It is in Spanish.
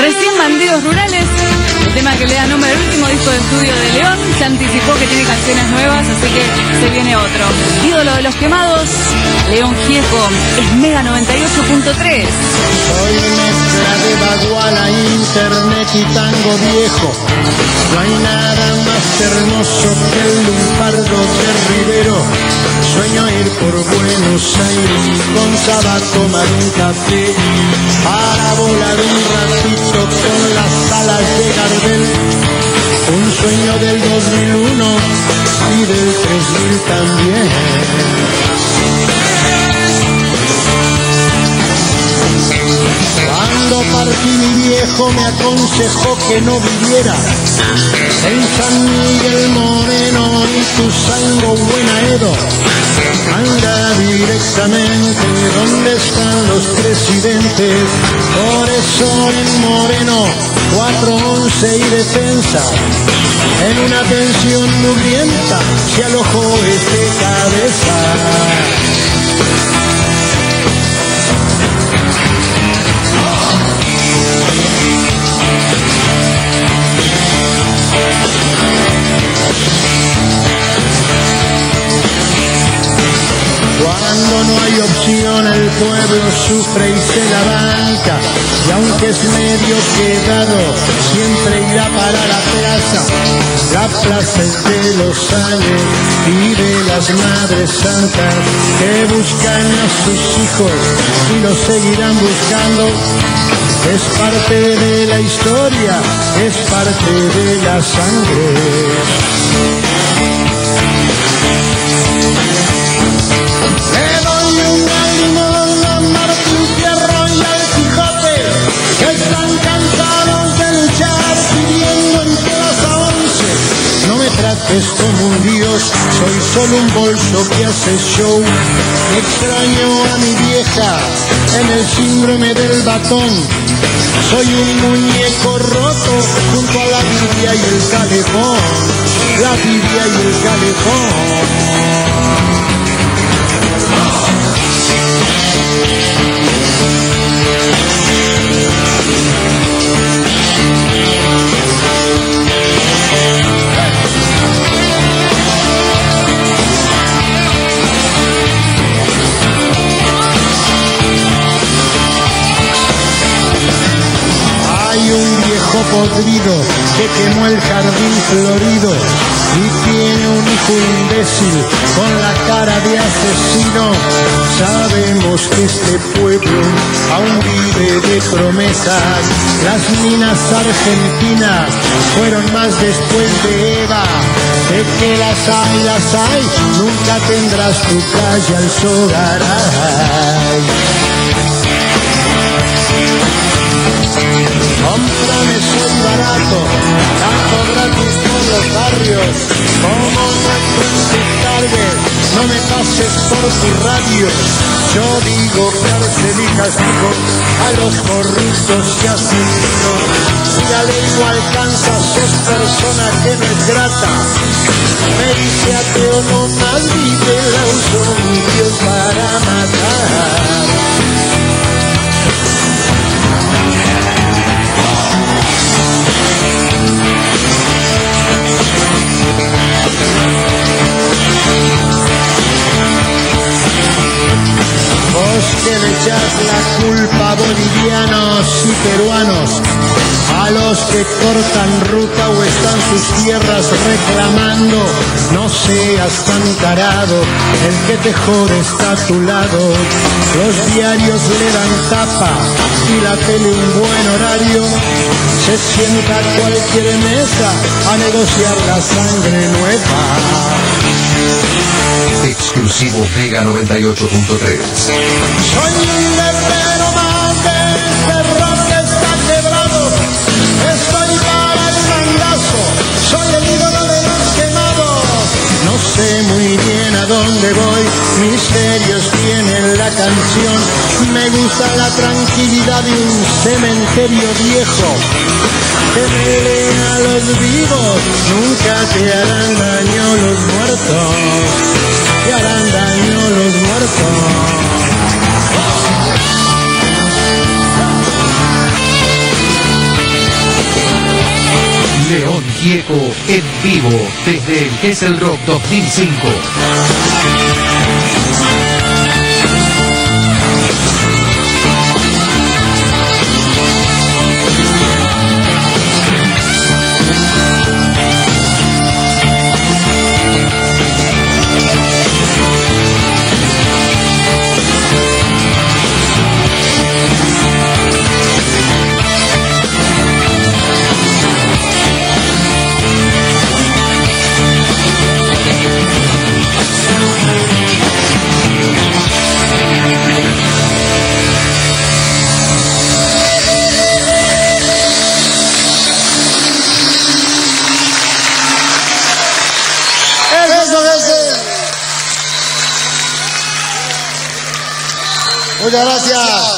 Recién Bandidos Rurales, el tema que le da nombre al último disco de estudio de León, se anticipó que tiene canciones nuevas, así que se viene otro. Ídolo de los quemados, León Gieco, es Mega 98.3. Soy mezcla de baguala, internet y tango viejo. No hay nada más hermoso que el de Rivero. Sueño ir por Buenos Aires con sábado tomar un café para volar un ratito con las alas de Gardel. Un sueño del 2001 y del 3000 también. Cuando partí mi viejo me aconsejó que no viviera en San Miguel Moreno y tu sango buena Edo. Anda directamente donde están los presidentes. Por eso en Moreno 411 y defensa. En una pensión mugrienta se alojó este cabeza. El pueblo sufre y se la banca y aunque es medio quedado siempre irá para la plaza. La plaza de los años y de las madres santas que buscan a sus hijos y los seguirán buscando. Es parte de la historia es parte de la sangre Trates como un dios, soy solo un bolso que hace show. Extraño a mi vieja en el síndrome del batón. Soy un muñeco roto junto a la Biblia y el calefón. La Biblia y el calefón. Podrido que quemó el jardín florido y tiene un hijo imbécil con la cara de asesino. Sabemos que este pueblo aún vive de promesas. Las minas argentinas fueron más después de Eva. De que las hay, las hay, nunca tendrás tu calle al Sogaray. No me pases por tu radio. Yo digo cárcel y castigo a los corruptos y asesinos. Si la ley no alcanza, sos persona que no es. Me dice ateo no vive la uso mi Dios para matar. Le echás la culpa bolivianos y peruanos, a los que cortan ruta o están sus tierras reclamando, no seas tan tarado, el que te jode está a tu lado. Los diarios le dan tapa y la tele un buen horario, se sienta cualquier mesa a negociar la sangre nueva. Exclusivo Mega 98.3. Soy un la canción. Me gusta la tranquilidad de un cementerio viejo. Que peleen a los vivos. Nunca te harán daño los muertos. Te harán daño los muertos. Gieco en vivo desde el Es el Rock 2005. Muchas gracias.